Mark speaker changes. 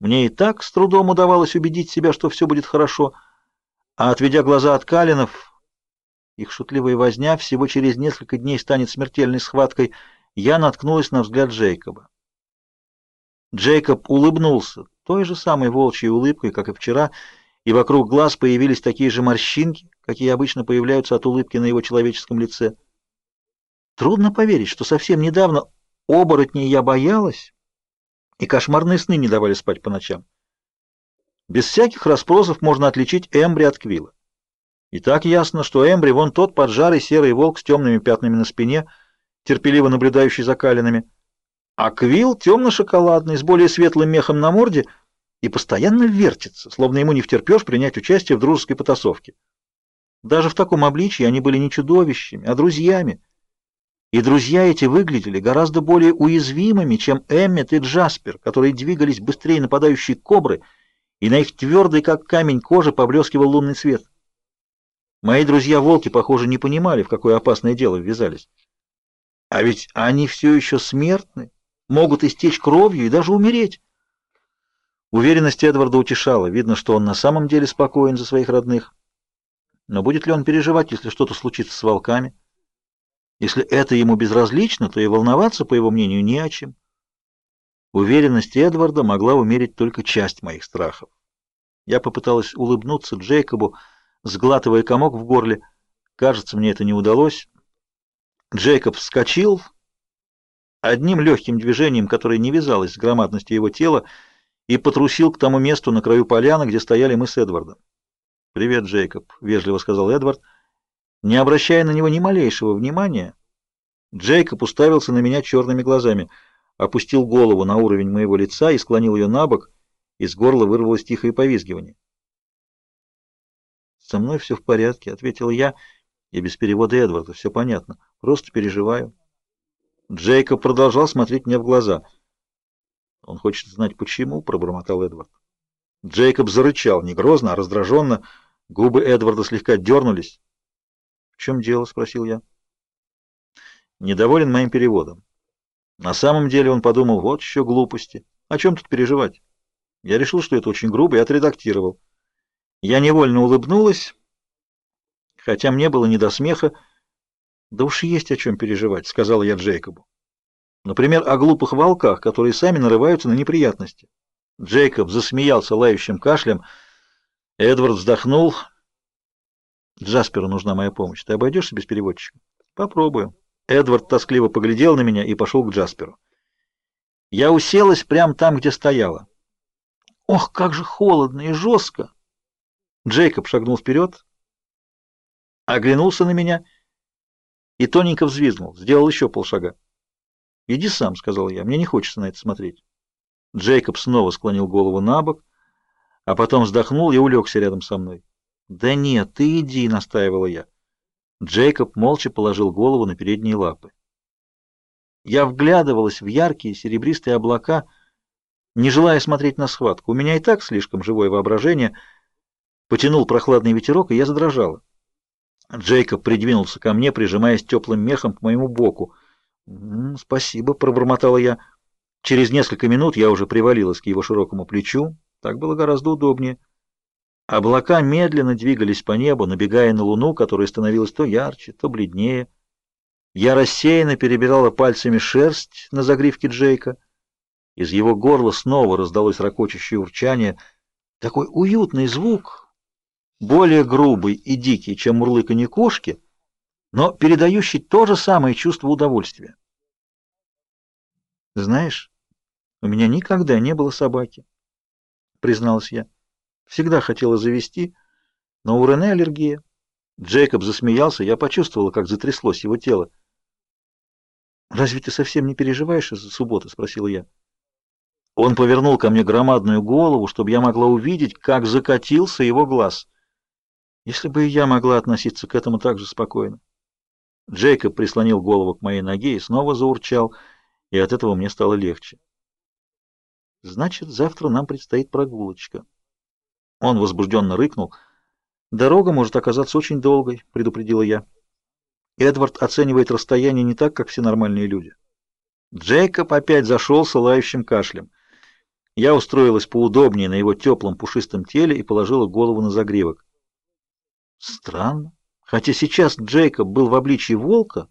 Speaker 1: Мне и так с трудом удавалось убедить себя, что все будет хорошо, а отведя глаза от Калинов, их шутливая возня всего через несколько дней станет смертельной схваткой, я наткнулась на взгляд Джейкоба. Джейкоб улыбнулся той же самой волчьей улыбкой, как и вчера, и вокруг глаз появились такие же морщинки, какие обычно появляются от улыбки на его человеческом лице. Трудно поверить, что совсем недавно оборотней я боялась, и кошмарные сны не давали спать по ночам. Без всяких расспросов можно отличить Эмбри от Квилла. И так ясно, что Эмбри вон тот поджарый серый волк с темными пятнами на спине, терпеливо наблюдающий за калинами, а Квилл темно-шоколадный, с более светлым мехом на морде и постоянно вертится, словно ему не втерпешь принять участие в дружеской потасовке. Даже в таком обличии они были не чудовищами, а друзьями. И друзья эти выглядели гораздо более уязвимыми, чем Эммет и Джаспер, которые двигались быстрее нападающей кобры, и на их твердой, как камень, коже поблескивал лунный свет. Мои друзья-волки, похоже, не понимали, в какое опасное дело ввязались. А ведь они все еще смертны, могут истечь кровью и даже умереть. Уверенность Эдварда утешала. Видно, что он на самом деле спокоен за своих родных. Но будет ли он переживать, если что-то случится с волками? Если это ему безразлично, то и волноваться, по его мнению, не о чем. Уверенность Эдварда могла умерить только часть моих страхов. Я попыталась улыбнуться Джейкобу, сглатывая комок в горле. Кажется, мне это не удалось. Джейкоб вскочил одним легким движением, которое не вязалось с громадностью его тела, и потрусил к тому месту на краю поляны, где стояли мы с Эдвардом. «Привет, Джейкоб», — вежливо сказал Эдвард. Не обращая на него ни малейшего внимания, Джейкоб уставился на меня черными глазами, опустил голову на уровень моего лица и склонил ее на бок, из горла вырвалось тихое повизгивание. «Со мной все в порядке», — ответил я, и без перевода Эдварда, все понятно, просто переживаю. Джейкоб продолжал смотреть мне в глаза. «Он хочет знать, почему», — пробормотал Эдвард. Джейкоб зарычал, не грозно, а раздраженно. Губы Эдварда слегка дернулись. «В чем дело?» — спросил я. «Недоволен моим переводом. На самом деле он подумал, вот еще глупости. О чем тут переживать? Я решил, что это очень грубо, и отредактировал. Я невольно улыбнулась, хотя мне было не до смеха. «Да уж есть о чем переживать», — сказал я Джейкобу. «Например, о глупых волках, которые сами нарываются на неприятности». Джейкоб засмеялся лающим кашлем. Эдвард вздохнул. «Джасперу нужна моя помощь. Ты обойдешься без переводчика?» «Попробую». Эдвард тоскливо поглядел на меня и пошел к Джасперу. Я уселась прямо там, где стояла. Ох, как же холодно и жестко! Джейкоб шагнул вперед, оглянулся на меня и тоненько взвизгнул, сделал еще полшага. «Иди сам», — сказал я, — «мне не хочется на это смотреть». Джейкоб снова склонил голову на бок, а потом вздохнул и улегся рядом со мной. «Да нет, ты иди», — настаивала я. Джейкоб молча положил голову на передние лапы. Я вглядывалась в яркие серебристые облака, не желая смотреть на схватку. У меня и так слишком живое воображение. Потянул прохладный ветерок, и я задрожала. Джейкоб придвинулся ко мне, прижимаясь теплым мехом к моему боку. «Спасибо», — пробормотала я. Через несколько минут я уже привалилась к его широкому плечу. Так было гораздо удобнее. Облака медленно двигались по небу, набегая на луну, которая становилась то ярче, то бледнее. Я рассеянно перебирала пальцами шерсть на загривке Джейка. Из его горла снова раздалось ракочущее урчание. Такой уютный звук, более грубый и дикий, чем мурлыканье кошки, но передающий то же самое чувство удовольствия. Знаешь, у меня никогда не было собаки, призналась я. Всегда хотела завести, но у Рене аллергия. Джейкоб засмеялся, я почувствовала, как затряслось его тело. «Разве ты совсем не переживаешь из-за субботы?» — спросила я. Он повернул ко мне громадную голову, чтобы я могла увидеть, как закатился его глаз. Если бы и я могла относиться к этому так же спокойно. Джейкоб прислонил голову к моей ноге и снова заурчал, и от этого мне стало легче. Значит, завтра нам предстоит прогулочка. Он возбужденно рыкнул. Дорога может оказаться очень долгой, предупредила я. Эдвард оценивает расстояние не так, как все нормальные люди. Джейкоб опять зашелся лающим кашлем. Я устроилась поудобнее на его теплом пушистом теле и положила голову на загривок. Странно. Хотя сейчас Джейкоб был в обличии волка,